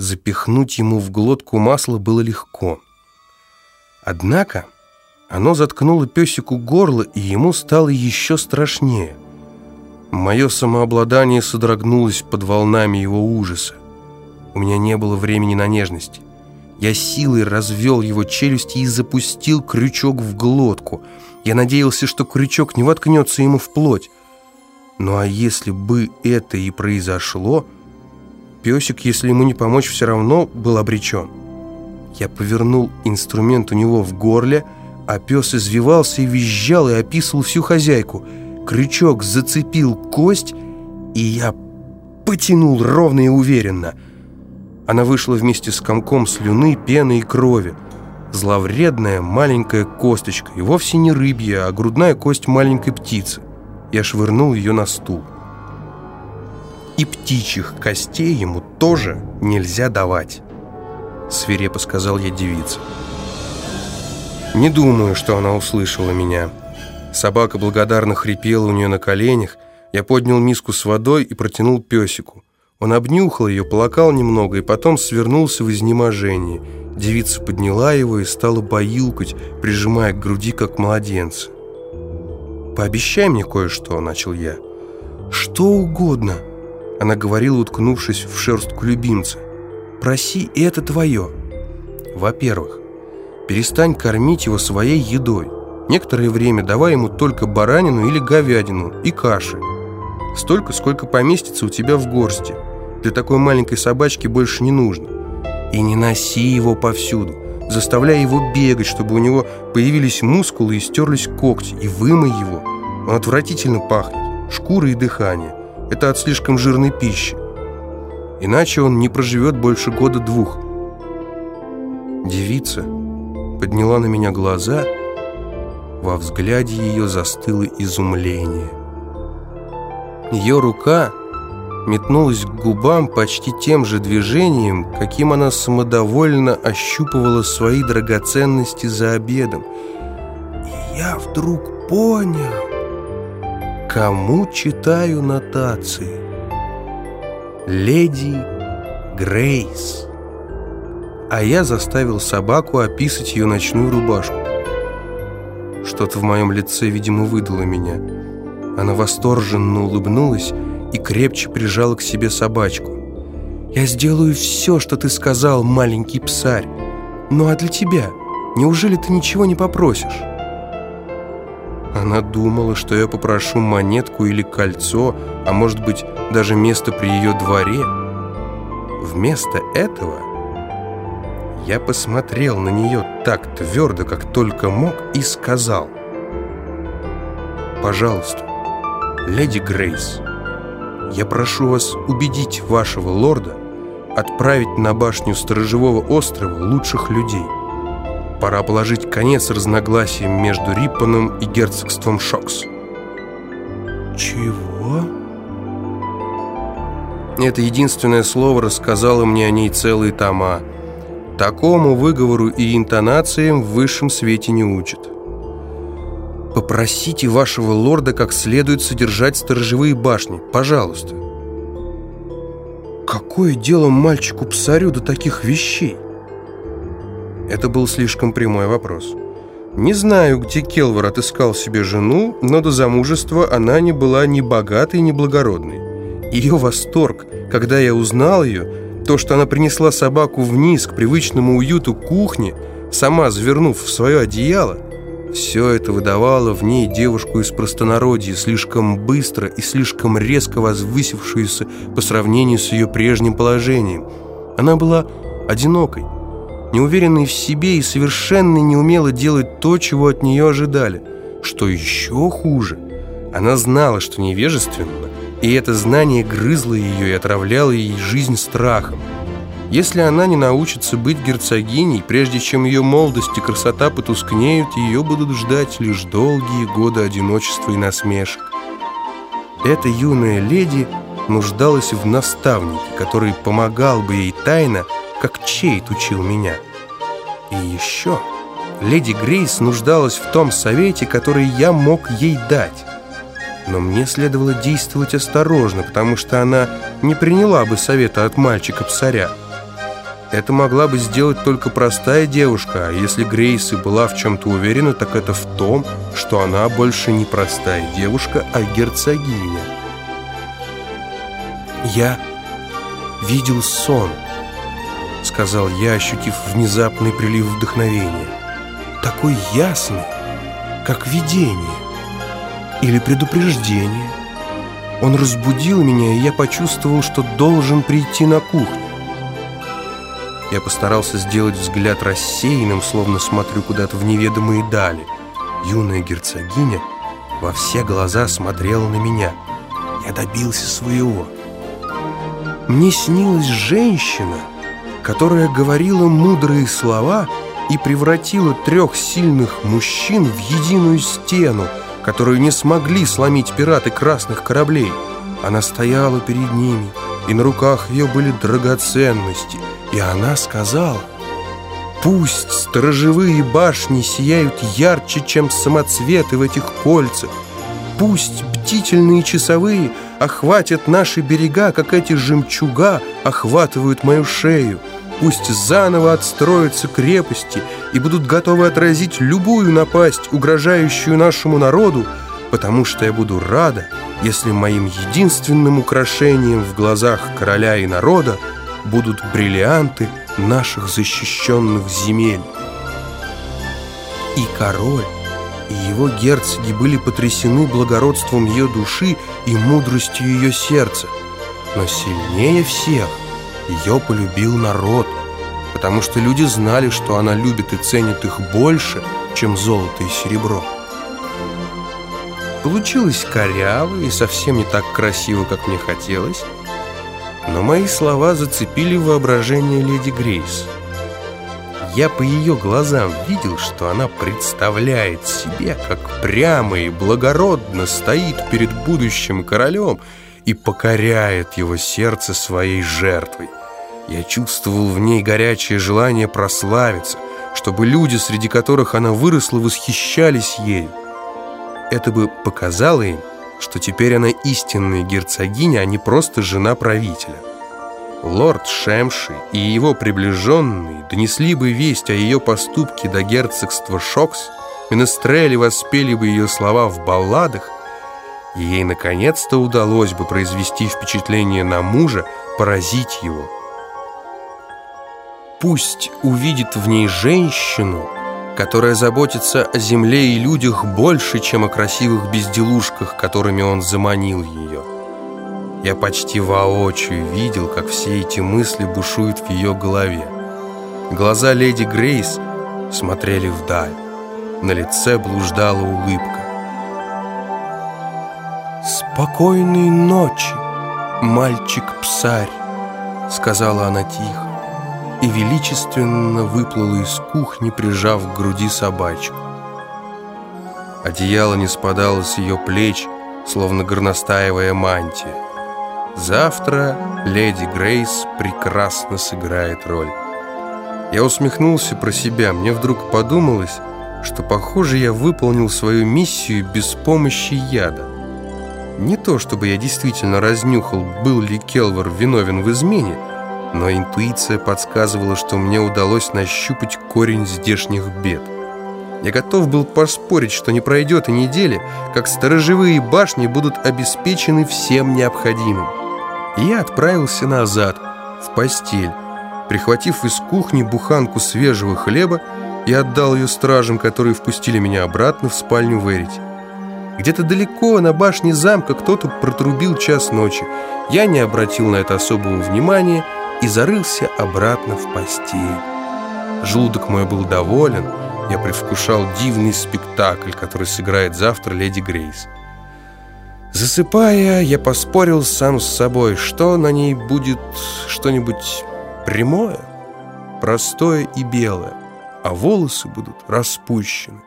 Запихнуть ему в глотку масло было легко. Однако оно заткнуло песику горло, и ему стало еще страшнее. Мое самообладание содрогнулось под волнами его ужаса. У меня не было времени на нежности. Я силой развел его челюсти и запустил крючок в глотку. Я надеялся, что крючок не воткнется ему в плоть. Ну а если бы это и произошло, песик, если ему не помочь, все равно был обречен. Я повернул инструмент у него в горле, а пес извивался и визжал и описывал всю хозяйку. Крючок зацепил кость, и я потянул ровно и уверенно — она вышла вместе с комком слюны, пены и крови. Зловредная маленькая косточка, и вовсе не рыбья, а грудная кость маленькой птицы. Я швырнул ее на стул. И птичьих костей ему тоже нельзя давать, свирепо сказал я девице. Не думаю, что она услышала меня. Собака благодарно хрипела у нее на коленях. Я поднял миску с водой и протянул песику. Он обнюхал ее, полакал немного и потом свернулся в изнеможении. Девица подняла его и стала баюкать, прижимая к груди, как младенца. «Пообещай мне кое-что», — начал я. «Что угодно», — она говорила, уткнувшись в шерстку любимца. «Проси, и это твое». «Во-первых, перестань кормить его своей едой. Некоторое время давай ему только баранину или говядину и каши. Столько, сколько поместится у тебя в горсти» для такой маленькой собачки больше не нужно. И не носи его повсюду. Заставляй его бегать, чтобы у него появились мускулы и стерлись когти. И вымой его. Он отвратительно пахнет. Шкура и дыхание. Это от слишком жирной пищи. Иначе он не проживет больше года-двух. Девица подняла на меня глаза. Во взгляде ее застыло изумление. Ее рука метнулась к губам почти тем же движением, каким она самодовольно ощупывала свои драгоценности за обедом. И я вдруг понял, кому читаю нотации. Леди Грейс. А я заставил собаку описать ее ночную рубашку. Что-то в моем лице, видимо, выдало меня. Она восторженно улыбнулась и крепче прижала к себе собачку. «Я сделаю все, что ты сказал, маленький псарь. Ну а для тебя, неужели ты ничего не попросишь?» Она думала, что я попрошу монетку или кольцо, а может быть, даже место при ее дворе. Вместо этого я посмотрел на нее так твердо, как только мог, и сказал «Пожалуйста, леди Грейс». Я прошу вас убедить вашего лорда отправить на башню сторожевого острова лучших людей. Пора положить конец разногласиям между Риппаном и герцогством Шокс. Чего? Это единственное слово рассказало мне о ней целые тома. Такому выговору и интонациям в высшем свете не учат. Попросите вашего лорда как следует содержать сторожевые башни, пожалуйста. Какое дело мальчику-псарю до таких вещей? Это был слишком прямой вопрос. Не знаю, где Келвар отыскал себе жену, но до замужества она не была ни богатой, ни благородной. Ее восторг, когда я узнал ее, то, что она принесла собаку вниз к привычному уюту кухни, сама завернув в свое одеяло – все это выдавало в ней девушку из простонародья, слишком быстро и слишком резко возвысившуюся по сравнению с ее прежним положением. Она была одинокой, неуверенной в себе и совершенно не умела делать то, чего от нее ожидали. Что еще хуже, она знала, что невежественно, и это знание грызло ее и отравляло ей жизнь страхом. Если она не научится быть герцогиней, прежде чем ее молодость и красота потускнеют, ее будут ждать лишь долгие годы одиночества и насмешек. Эта юная леди нуждалась в наставнике, который помогал бы ей тайно, как Чейт учил меня. И еще леди Грейс нуждалась в том совете, который я мог ей дать. Но мне следовало действовать осторожно, потому что она не приняла бы совета от мальчика-псаря. Это могла бы сделать только простая девушка, а если Грейс и была в чем-то уверена, так это в том, что она больше не простая девушка, а герцогиня. «Я видел сон», — сказал я, ощутив внезапный прилив вдохновения. «Такой ясный, как видение или предупреждение. Он разбудил меня, и я почувствовал, что должен прийти на кухню. Я постарался сделать взгляд рассеянным, словно смотрю куда-то в неведомые дали. Юная герцогиня во все глаза смотрела на меня. Я добился своего. Мне снилась женщина, которая говорила мудрые слова и превратила трех сильных мужчин в единую стену, которую не смогли сломить пираты красных кораблей. Она стояла перед ними, и на руках ее были драгоценности, и она сказала, «Пусть сторожевые башни сияют ярче, чем самоцветы в этих кольцах, пусть бдительные часовые охватят наши берега, как эти жемчуга охватывают мою шею, пусть заново отстроятся крепости и будут готовы отразить любую напасть, угрожающую нашему народу, потому что я буду рада, если моим единственным украшением в глазах короля и народа будут бриллианты наших защищенных земель. И король, и его герцоги были потрясены благородством ее души и мудростью ее сердца. Но сильнее всех ее полюбил народ, потому что люди знали, что она любит и ценит их больше, чем золото и серебро. Получилось коряво и совсем не так красиво, как мне хотелось, но мои слова зацепили воображение леди Грейс. Я по ее глазам видел, что она представляет себе, как прямо и благородно стоит перед будущим королем и покоряет его сердце своей жертвой. Я чувствовал в ней горячее желание прославиться, чтобы люди, среди которых она выросла, восхищались ею. Это бы показало им, что теперь она истинная герцогиня, а не просто жена правителя. Лорд Шемши и его приближенные донесли бы весть о ее поступке до герцогства Шокс, Менестрели воспели бы ее слова в балладах, и ей наконец-то удалось бы произвести впечатление на мужа, поразить его. Пусть увидит в ней женщину, которая заботится о земле и людях больше, чем о красивых безделушках, которыми он заманил ее. Я почти воочию видел, как все эти мысли бушуют в ее голове. Глаза леди Грейс смотрели вдаль. На лице блуждала улыбка. «Спокойной ночи, мальчик-псарь», — сказала она тихо и величественно выплыла из кухни, прижав к груди собачку. Одеяло не спадало с ее плеч, словно горностаевая мантия. Завтра леди Грейс прекрасно сыграет роль. Я усмехнулся про себя. Мне вдруг подумалось, что, похоже, я выполнил свою миссию без помощи яда. Не то, чтобы я действительно разнюхал, был ли Келвор виновен в измене, но интуиция подсказывала, что мне удалось нащупать корень здешних бед. Я готов был поспорить, что не пройдет и недели, как сторожевые башни будут обеспечены всем необходимым. И я отправился назад, в постель, прихватив из кухни буханку свежего хлеба и отдал ее стражам, которые впустили меня обратно в спальню Верити. Где-то далеко на башне замка кто-то протрубил час ночи. Я не обратил на это особого внимания и зарылся обратно в постель. Желудок мой был доволен, я предвкушал дивный спектакль, который сыграет завтра леди Грейс. Засыпая, я поспорил сам с собой, что на ней будет что-нибудь прямое, простое и белое, а волосы будут распущены.